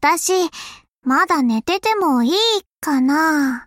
私、まだ寝ててもいいかな。